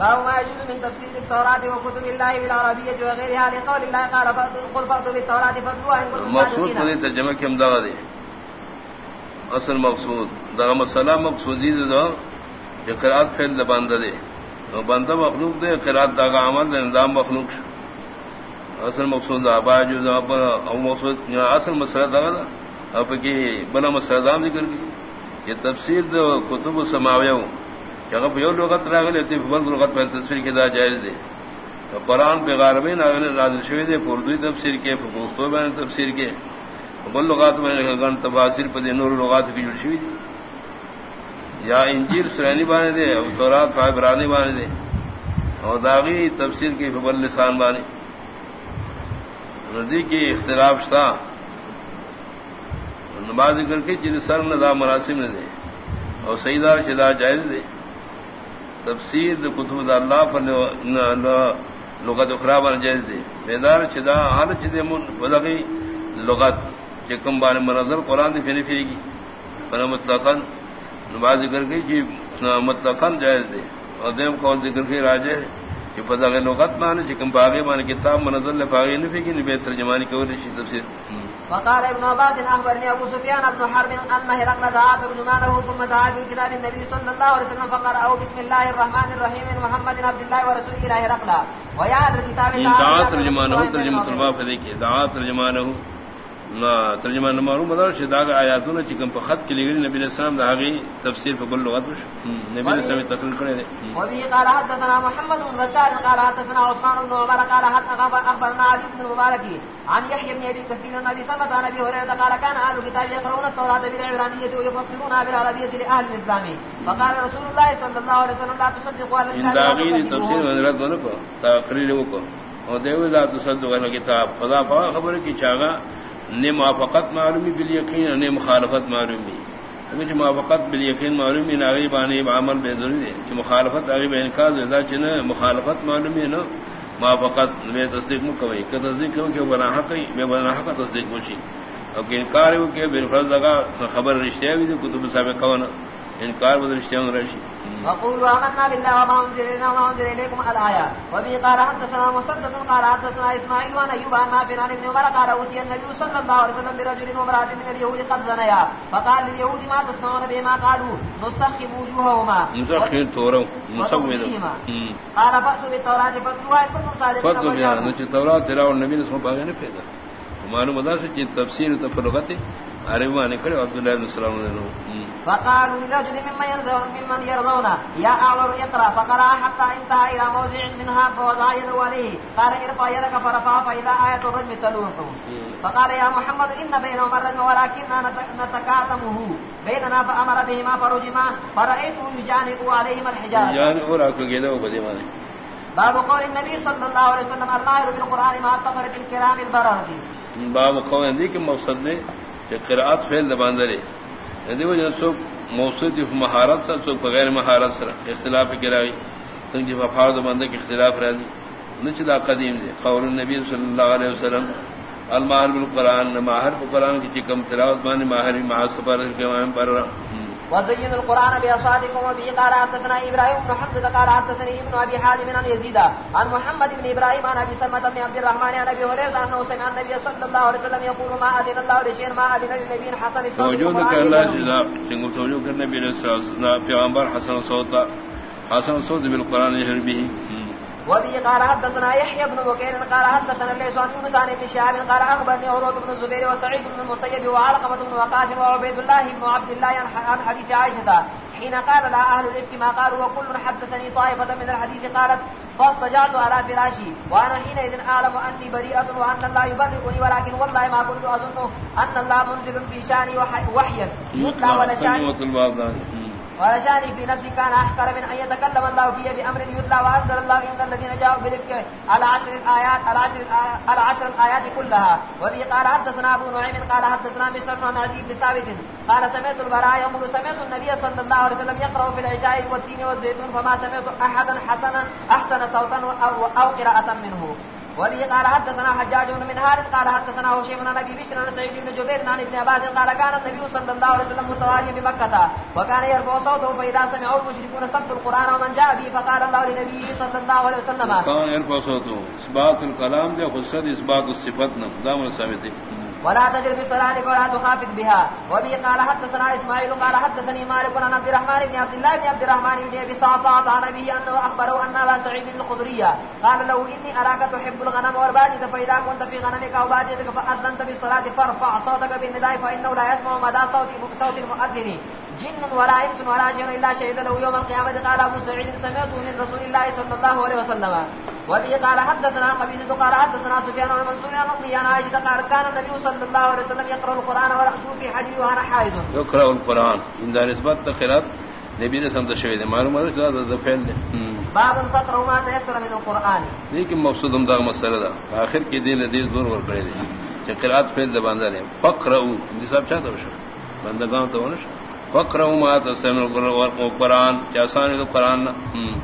باب ما يجوز من تفسير التوراة وكتب الله بالعربية وغيرها لقول الله قال قل فأتوا بالتوراة فاتلوها إن كنتم مقصود کو ترجمہ کی امداد دے اصل مقصود. دا مسئلہ مقصودی دا کہ قرآت فیل دا بندہ دے بندہ مخلوق دے قرآت دا کا عمل دے نظام مخلوق شو. اصل مقصود دا او مقصود اصل مسئلہ دا دا اب کی بنا مسئلہ دام ذکر کی تفسیر دا کتب سماویہ ہوں کہ اگر یو لغت راگلے تی بلد لغت پر تصویر کی دا جائز دے۔ تو قرآن پہ غاربین آگلے نازل شوی دے پردوی تفسیر کے فقوستو بین تفسیر کے۔ بل لغات میں نے گن تفاصر پہ نور لغات کی جڑ شوی دی یا انجیر سرانی بانے دے اور تورات فائبرانی بانے دے۔ اور داغی تفسیر کی فبل لسان بانے۔ ندی کی اختلاف شتا۔ نماز ذکر کی جن سر ندا مراسم نے دے۔ اور سیدار چدا جائز دے۔ تفسیر دا کتب دا اللہ پر لغت اخراب جائز دے بیدار چدا ہر چدے من ولغی لغت چکم بان منظر قرآن دی فری فری گی فنا مطلقاً نماز ذکر کی جی مطلقاً جائز دے اور دیم قول ذکر کی راجے کہ پتہ لغت مانے چکم باغی مانے کتاب منظر لفاغی نفی کی نبی ترجمانی کو رشی تفسیر. وقال ابن عباس اخبرني ابو سفيان بن حرب ان هرقل دعا ترجمانه ثم دعا في كتاب النبي صلى الله عليه وسلم فقرأه بسم الله الرحمن الرحيم محمد عبد الله ورسوله الى هرقل ويا الكتاب دعا ترجمانه ترجمه طلبہ فدی دعا ترجمانه ترجمان معلوم بدل شدا آیاتوں نے چکم پر خط کے لیے نبی علیہ السلام داغی تفسیر پر کل لغت نبی علیہ السلام تفسیر کرے دے وبه قال حدثنا محمد بن بشار قال حدثنا عثمان بن عمر قال حدثنا اخبرنا علي بن المبارك عن يحيى بن ابي كثير النبي صلى الله عليه وسلم قال كان اهل الكتاب يقرؤون التوراة بالعبرانية ويفسرونها لاهل الاسلام فقال رسول الله صلى الله عليه وسلم لا تصدقوا على ان داغی تفسیر حضرت بن کو تقریر کو اور دیو لا تصدقوا على الكتاب. خدا خبر کی چاغا نے موافقت معلومی بال یقین نے مخالفت معلومی. کچھ موافقت بال یقین معلومی، نہ ناغی بانی عمل بے ضروری ہے. کہ مخالفت آگے بے انکار زیادہ چن مخالفت معلومی ہے نا موافقت میں تصدیق مکوئی کہ تصدیق کروں کہ بنا حق میں بنا حق تصدیق پوچھی اب کہ انکار ہو کہ بالفرض لگا خبر رشتہ بھی کتب سابقہ ہونا. انکار بدل رشتہ رشی. وقولوا آمنا بالله وما انزل لنا وما انزل اليكم الايه وبه قال حدثنا مسدد قال حدثنا اسماعيل وان ايوب عن نافع عن ابن عمر قال اوتي النبي صلى الله عليه وسلم برجل وامراه من اليهود قد زنيا. فقال لليهود ما تصنعون بما قالوا؟ نسخم وجوههما. نسخم تورو نسوي قال فاتوا بالتوراه فاتلوها ان كنتم صادقين. فاتوا بها. نچ توراه تلاو النبي صلى الله عليه وسلم معلوم مدار سے تفسیر عربی معنی کرے عبداللہ بن سلام علیہ فقالوا لرجل ممن يرضون ممن يرضون يا اعور اقرا فقرا حتى انتهى الى موضع منها فوضع يده عليه. قال ارفع يدك فرفع فاذا ايه الرجم تلوح. فقال يا محمد ان بينهما الرجم ولكننا نتكاتمه. بيننا فامر بهما فرجما. فرايته يجانب عليهما الحجاره يعني اور كده وبدي معنی باب قول النبي صلى الله عليه وسلم الماهر بالقران مع السفره الكرام البرره باب قول النبي کہ مقصد نے کہ قراءت فعل دباندرے یعنی وہ سو موصد مہارت سر سو بغیر مہارت سر اختلاف گرائی سنگ جی وفار دباندر کے اختلاف راضی۔ نچلا قدیم دے۔ قول النبی صلی اللہ علیہ وسلم الماہر بالقرآن ماہر قرآن کی چکم تلاوت بانی ماہر مع سفر کے وہاں پر۔ رہا وزين القرآن بأصواتكم وبه قال حدثنا إبراهيم بن حمد قال حدثني ابن أبي حازم عن يزيد عن محمد بن إبراهيم عن أبي سلمة بن عبد الرحمن عن أبي هريرة أنه سمع النبي صلى الله عليه وسلم يقول ما أذن الله لشيء ما أذن للنبي حسن الصوت وجودك الله جزاء تنقل توجوك النبي الرسول في عنبر حسن الصوت حسن الصوت بالقرآن يهر به وبه قال حدثنا يحيى بن بكير قال حدثنا ليس عن يونس عن ابن شهاب قال اخبرني عروه بن الزبير وسعيد بن المسيب وعلقمه بن وقاص وعبيد الله بن عبد الله عن حديث عائشه حين قال لا اهل الافك ما قالوا وكل حدثني طائفه من الحديث قالت فاستجعت على فراشي وانا حينئذ اعلم اني بريئه وان الله يبرئني ولكن والله ما كنت اظن ان الله منزل في شاني وحيا. يطلع ولا شاني ورجاني في نفسي كان أحقر من أن يتكلم الله فيه بأمر يتلى وأنزل الله إن الذين جاءوا بالإفك على عشر الآيات على عشر, على عشر الآيات كلها. وبه قال حدثنا أبو نعيم قال حدثنا بشر بن عزيز بن ثابت قال سمعت البراء يقول سمعت النبي صلى الله عليه وسلم يقرأ في العشاء والتين والزيتون فما سمعت أحدا حسنا أحسن صوتا أو, أو قراءة منه. وبه قال حدثنا حجاج بن منهار، قال حدثنا هشيم بن ابي بشر بن سعيد بن جبير، عن ابن عباس، قال كان النبي صلى الله عليه وسلم متواليا بمكه وكان يرفع صوته فاذا سمع المشركون سبوا القران ومن جاء به فقال الله لنبيه صلى الله عليه وسلم. كان يرفع صوته اثبات الكلام ده، خصوصا اثبات الصفات نعم دام ثابت ولا تجر بصلاتك ولا تخافت بها. وبه قال حدثنا اسماعيل قال حدثني مالك عن عبد الرحمن بن عبد الله بن عبد الرحمن بن ابي صعصعة عن ابيه انه اخبره ان ابا سعيد الخدري قال له اني اراك تحب الغنم والباديه فاذا كنت في غنمك او باديتك فاذنت بالصلاه فارفع صوتك بالنداء فانه لا يسمع مدى صوت صوت المؤذن جن ولا انس ولا شيء الا شهد له يوم القيامه قال ابو سعيد، سمعته من رسول الله صلى الله عليه وسلم. وبه قال حدثنا قبيصة قال حدثنا سفيان والمنصور عن امي عن عائشة قال كان النبي صلى الله عليه وسلم يقرأ القرآن ورأسه في حجري وانا حائض. يقرأ القرآن. ان ذا نسبت خلاف نبی نے سمجھ شوی دے. معلوم ہے کہ دا فعل دے. باب فقروا ما تيسر من القرآن. لیکن مقصود ہم دا مسئلہ دا. آخر کی دین حدیث دور ور کرے دے کہ قرات فعل دے باندھا نے. فقروا دی صاحب چاہتا وشو بندگان تو ونش فقروا ما تسمع القرآن جاسان دو قرآن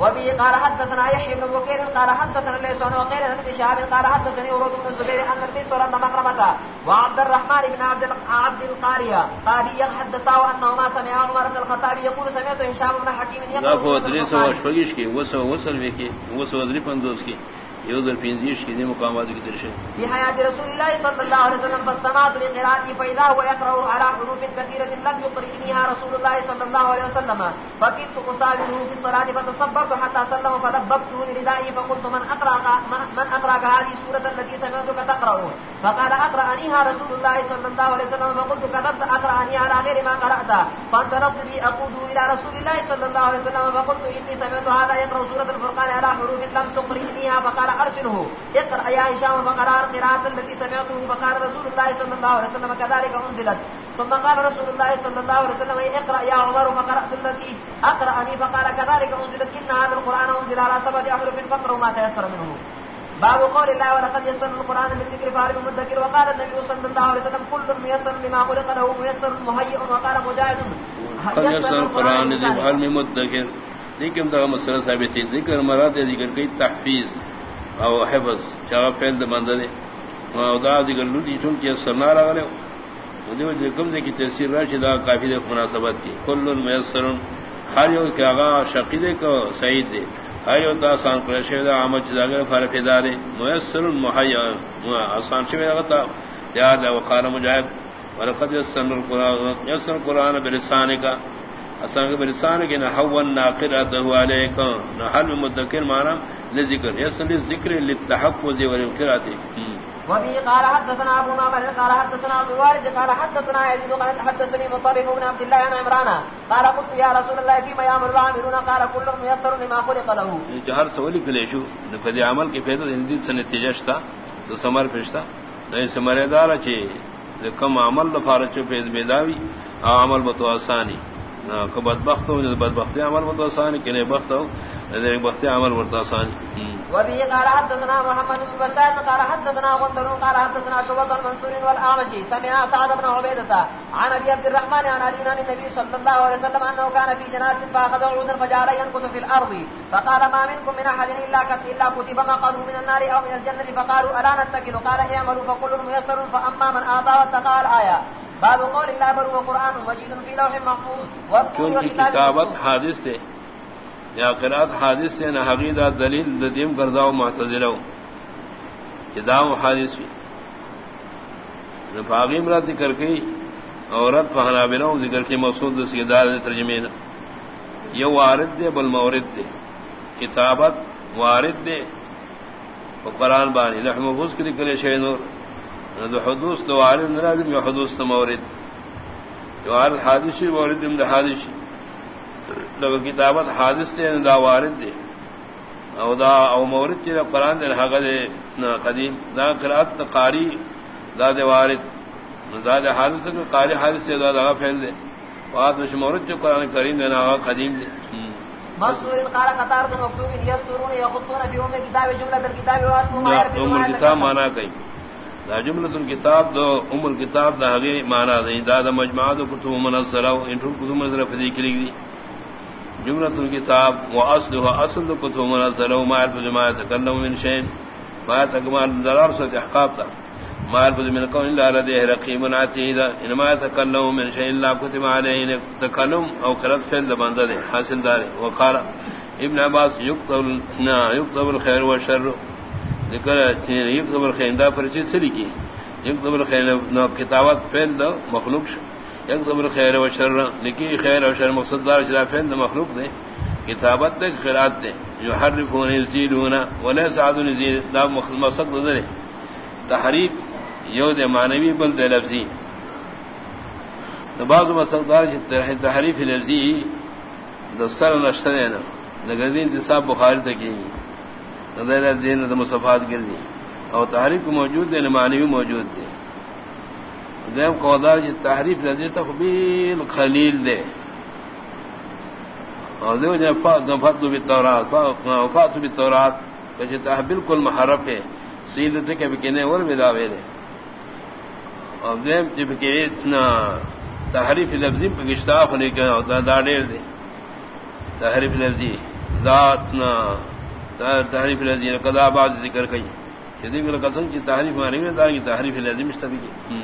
وبه قال حدثنا يحيى بن بكير قال حدثنا ليس عن وقيل بن شهاب قال حدثني ورود بن الزبير صلى الله عليه وسلم وعبد الرحمن بن عبد عبد القارية قال حدثه انه ما سمع عمر بن الخطاب يقول سمعت هشام بن حكيم يقول ادريس واشفقش کی وسو وصل وکی وسو ادری پندوس کی. يوذر في نزيش كذي مقامات كتير فی حیات رسول اللہ صلی اللہ علیہ وسلم فاستمعت لقراءته فإذا هو يقرأ على حروف کثیرت لم يقرئنيها رسول اللہ صلی اللہ علیہ وسلم. فكنت أصابره فی الصلاة فتصبرت حتى سلم فلببته لردائی فقلت من اقرأ من اقرأ هذه سورة التي سمعتك تقرأ فقال أقرأنيها رسول الله صلى الله عليه وسلم فقلت كذبت أقرأنيها على غير ما قرأت فانطلقت بي أقود إلى رسول الله صلى الله عليه وسلم فقلت إني سمعت هذا يقرأ سورة الفرقان على حروف لم تقرئنيها فقال ارسله اقرا يا هشام فقرار قراءه التي سمعته فقال رسول الله صلى الله عليه وسلم كذلك انزلت ثم قال رسول الله صلى الله عليه وسلم اقرا يا عمر فقرات التي اقراني فقال كذلك انزلت ان هذا القران انزل على سبع احرف فقروا ما تيسر منه باب قول الله ولقد يسرنا القران للذكر فهل من مدكر وقال النبي صلى الله عليه وسلم كل ميسر لما خلق له ميسر مهيئ وقال مجاهد يسر القران لذكر من مدكر. لیکن دا مسئلہ ثابت ہے. ذکر مراد ذکر کی تحفیظ او حفظ. چاہ فیل دے بندہ دے. او دا دیگر لوٹی چون کی سرنا را گلے دیو جے کم دے کی تفسیر راشی دا کافی دے مناسبت کی. کل میسر ہر یو کہ آغا شقیدے کو سعید دے. ہر یو تا آسان پر شہد عامد چیزا گئے فارفی دارے میسر محیا آسان شہد آغا تا. یاد وقال مجاہد ولقد یسر القران یسر القران بلسان کا اسان کے بلسان کے نہ نحو ناقرته علیکم نہ حل مدکر معنی لذکر. یسن لذکر للتحفظ والقراءه وبه قال حدثنا ابو معمر قال حدثنا ابو وارد قال حدثنا يزيد، قال حدثني مطرف بن عبد الله عن عمران، قال قلت يا رسول الله، فيما يامر العاملون؟ قال كل ميسر لما خلق له. جهر تولي كليشو نقد عمل کے فائدہ اندی سے نتیجہ تھا تو سمر پشتا نہیں سمرے دار چے کم عمل لفارچ فیض بیداوی عمل بتو آسانی۔ کو بدبخت ہو بدبخت عمل بہت آسان کہ نہیں بخت ہو بخت عمل بہت آسان وبه قال حدثنا محمد بن بشار قال حدثنا غندر قال حدثنا شعبة المنصور والأعمشي سمع سعد بن عبيدة عن أبي عبد الرحمن عن علي عن النبي صلى الله عليه وسلم أنه كان في جنات فأخذ عودا فجعل ينقص في الأرض. فقال ما منكم من أحد إلا إلا كتب مقعده من النار أو من الجنة فقالوا ألا نتكل؟ قال اعملوا فكل ميسر فأما من أعطى واتقى الآية. باب قول الله بر وقرآن مجيد في لوح محفوظ. چون کی کتابت حادث سے یا قرات حادث سے نہ حقیقہ دلیل ددیم گرزاؤ معتزلو کتاب حادث بھی فاغیم را ذکر کی عورت فہنا بنا ذکر کی مقصود سے دار ترجمے نہ یہ وارد دے، بل مورد دے۔ کتابت وارد دے۔ و قرآن بانی۔ لحم محفوظ کے لیے شہ نور دو حدوث دو وارد نرادم یا حدوث تو مورد۔ جو وارد حادثی مورد دم حادثی لگو کتابت حادث تے دا وارد دے۔ او دا او مورد تے قرآن دے حق دے قدیم۔ دا قرآت دا قاری دا دے وارد۔ دا دے حادث کا قاری حادث تے دا دا پھیل دے۔ وہاں دوش مورد جو قرآن کریم دے نا قدیم دے۔ مصور قال قطار ام ما يعرف ام الكتاب معنی کہیں دا جملۃ الکتاب دو ام الکتاب دا ہگے معنی دے۔ دا دا مجموعہ دو کتب او ان کتب منزلہ فدی کلی دی جملۃ الکتاب و اصل و اصل دو کتب منزلہ ما عرف جماعت تکلم من شین بات اکمال ضرار سے احقاب تھا مال فض من قول اللہ رضی رقیب عتیدا انما تکلم من شيء الا كتب عليه تکلم او قرات فعل بندہ دے، حاصل دار وقال ابن عباس يكتب نا يكتب الخير والشر ذکر يكتب الخير دا پر سری کی۔ يكتب الخير نو کتابت فعل دو مخلوق يكتب الخير والشر لکی خیر اور شر مقصد دار جدا فعل دو مخلوق دے. کتابت دے خیرات دے. جو يحرفون يزيدون ولا سعد يزيد دا مقصد نظر تحریف یو دے معنوی، بل دے لفظی. بعض مقصد دار تحریف لفظی دسر نشتہ دینا نگر انتصاب بخاری تکی ندیر دین دا مصفات گردی اور تحریف موجود دے معنوی موجود دے. دیم قودار جی تحریف لفظی تخبیل خلیل دے اور دیو جن فتو بالتورات فاتو بالتورات کچھ بالکل محرف ہے سیل تک بکنے اور بھی بداوے دے اور دیم جبکہ اتنا تحریف لفظی پہ ہونے کا دا ڈیر دے تحریف لفظی ذاتنا تحریف لفظی قضا بعض ذکر کئی یدی کہ قسم کی تحریف مانی میں دار کی تحریف لفظی مشتبہ کی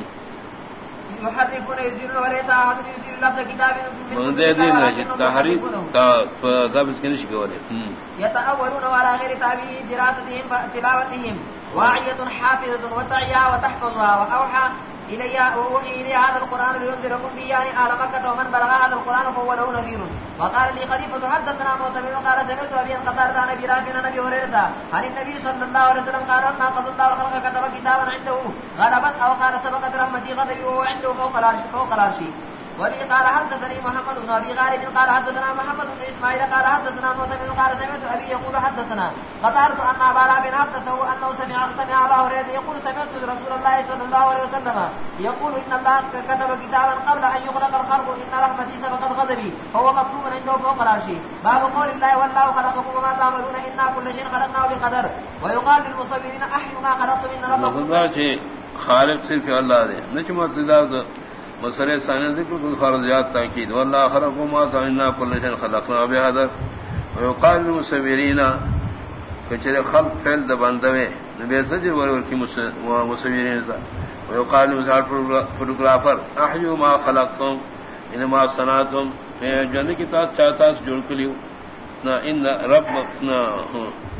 يحرفون يزيلون وليس أحد يزيل لفظ دے دین ہے تحریف تا قبض کے نش گورے يتأولون على غير تابعه دراستهم تلاوتهم. واعية حافظة وتعيا وتحفظها وأوحى إلي ووحي إلي هذا القرآن لينذركم به يعني آل مكة ومن بلغ هذا القرآن فهو له نذير. وقال لي خليفة حدثنا معتمر قال سمعت أبي القطار عن أبي رافع عن أبي هريرة عن النبي صلى الله عليه وسلم قال ما قضى الله الخلق كتب كتابا عنده غلبا أو قال سبقت رحمتي، غضبي وهو عنده فوق العرش فوق العرش. وبه قال حدثني محمد بن ابي غالب، قال حدثنا محمد بن اسماعيل قال حدثنا معتمر قال سمعت ابي يقول حدثنا، قطعت ان ابا رافع حدثه انه سمع سمع ابا هريره يقول سمعت رسول الله صلى الله عليه وسلم يقول ان الله كتب كتابا قبل ان يخلق الخلق ان رحمتي سبقت غضبي، فهو مكتوب عنده فوق العرش. باب قول الله والله خلقكم وما تعملون انا كل شيء خلقناه بقدر. ويقال للمصورين احيوا ما خلقتم ان ربكم خالق صرف اللہ دے نچ نچمت مسئلہ ثانی ذکر کل فرضیات تاکید، واللہ خلقو ما تعینا کل شن خلقنا بهذا. ويقال المسویرین کچھر خلق فعل د بندوے نبی سجر ور کی مسویرین تا ويقال المسار فوٹوگرافر احیو ما خلقتم، انما صناتم جن کی تاس چاہتا جڑ کلیو. ان رب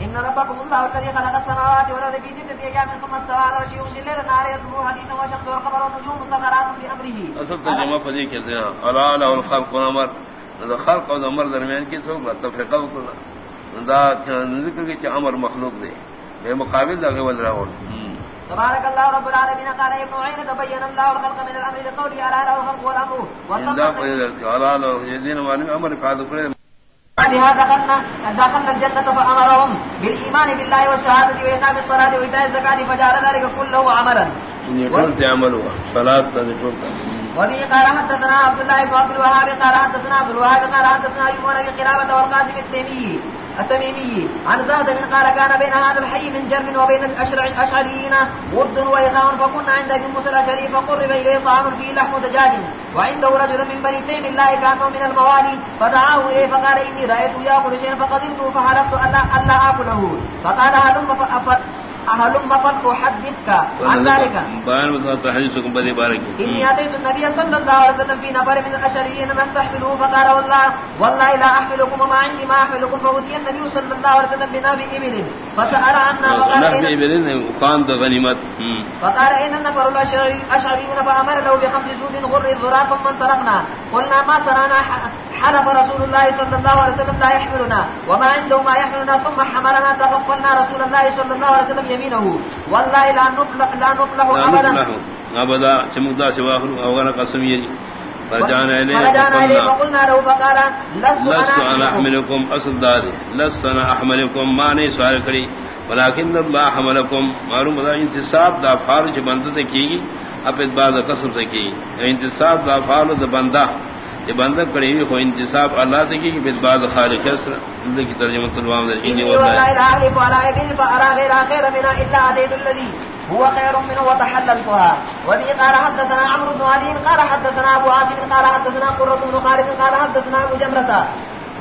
ان ربكم الله الذي خلق السماوات والارض في سته ايام ثم استوى على العرش يغشي الليل النهار يطلبه حديثا والشمس والقمر والنجوم مسخرات بامره اصل ترجمہ فدی کہتے ہیں الا له الخلق والامر ذا خلق امر درمیان کی تفریقہ دا ذکر کہ امر مخلوق دے۔ بے مقابل دا غول راول تبارك الله رب العالمين قال ابن عين تبين الله الخلق من الامر لقوله على له الخلق والامر. وصدق على له يدين امر فعل بها دخلنا دخلنا الجنة فأمرهم بالإيمان بالله والشهادة وإقام الصلاة وإيتاء الزكاة فجعل ذلك كله عملا. عمله صلاة وبه قال حدثنا عبد الله بن عبد الوهاب قال حدثنا عبد الوهاب قال حدثنا أيوب بن والقاسم التيمي. التميمي عن زاد من قال كان بين هذا الحي من جرم وبين الأشعريين، ود وإخاء فكنا عند ابن موسى الأشعري فقرب إليه طعام فيه لحم دجاج. وعنده رجل من بني تيم الله كانوا من الموالي. فدعاه إليه فقال إني رأيت يأكل شيئا فقدرته، فحلفت ألا أكله فقال هلم اهلم فقد احدثك عن ذلك. بيان وذات حديثكم بدي بارك. اني اتيت النبي صلى الله عليه وسلم في نفر من الاشريين نستحمله فقال والله والله لا احملكم وما عندي ما احملكم فوتي النبي صلى الله عليه وسلم بنبي ابل فسال عنا فقال نبي ابل وقام غنيمت فقال اين النفر الاشعريون فامر له بخمس جود غر الذرا ثم انطلقنا. قلنا ما صنعنا حلف رسول الله صلى الله عليه وسلم لا يحملنا. وما عنده ما يحملنا ثم حملنا تغفلنا رسول الله صلى الله عليه وسلم يمينه. والله لا نفلح لا نفلح ابدا ابدا چمکدا سے واخر اوغنا قسم یہ فرجانا الیہ فرجانا الیہ فقلنا. له فقال لست انا احملكم اصل دار لست انا احملكم ما نے سوال کری ولكن الله حملكم معلوم ہے انتصاب دا فارج بندہ کی گی اب اس بعد قسم سے کی انتصاب دا فارج بندہ. یہ بندہ کڑی ہوئی ہو انتصاب اللہ سے کی کہ بعد خالق اسر اللہ کی ترجمہ تلوام دے انی والله لا غير خير من الا الذي هو خير منه وتحللتها وذي قال حدثنا عمرو بن علي قال حدثنا ابو عاصم قال حدثنا قرة بن خالد قال حدثنا ابو جمرة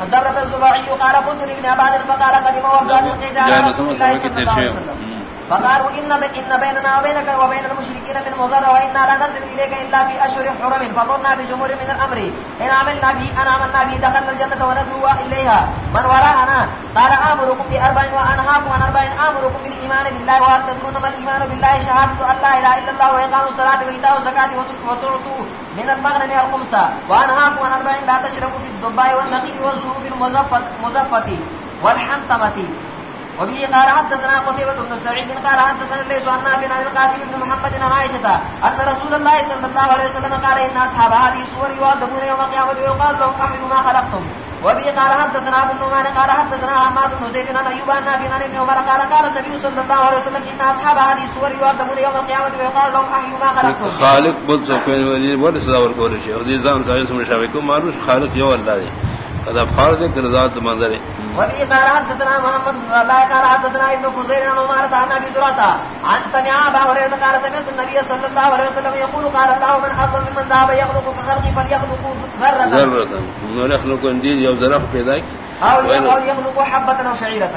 الزبرة الزباعي قال كنت لابن عباد فقال قدم وفد القيس على رسول الله صلى الله عليه وسلم۔ فقالوا إن إن بيننا وبينك وبين المشركين من مضر وإنا لا نصل إليك إلا في أشهر حرم. فضرنا بجمهور من الأمر. إن عملنا به أن عملنا به دخلنا الجنة وندعو إليها. من وراءنا؟ قال آمركم بأربع وأنهاكم عن أربع. آمركم بالإيمان بالله وهل تدرون ما الإيمان بالله شهادة أن لا إله إلا الله وإقام الصلاة وإيتاء الزكاة وتعطوا من المغنم الخمسة وأنهاكم عن أربع لا تشربوا في الضباء والنقي والزروب المزفة والحنطمة وبه قال حدثنا قتيبة بن سعيد قال حدثنا ليس عن نافع عن القاسم بن محمد عن عائشة أن رسول الله صلى الله عليه وسلم قال إن أصحاب هذه الصور يعذبون يوم القيامة ويقال لهم أحيوا ما خلقتم. وبه قال حدثنا ابن نعمان قال حدثنا حماد بن زيد عن أيوب عن نافع عن ابن عمر قال قال النبي صلى الله عليه وسلم إن أصحاب هذه الصور يعذبون يوم القيامة ويقال لهم أحيوا ما خلقتم. خالق بول سکوین ودی ور صداور کول شي او دي ځان سایه سم شاوي کو مارو خالق یو الله دی دا فرض کردات منظر وبه قال حدثنا محمد بن الله قال حدثنا ابن فزير عن عمر عن ابي زرعه عن سمع ابا هريره قال سمعت النبي صلى الله عليه وسلم يقول قال الله من اظلم ممن ذهب يخلق كخلق فليخلق ذره ذره ذره کی؟ او يخلق حبه او شعيره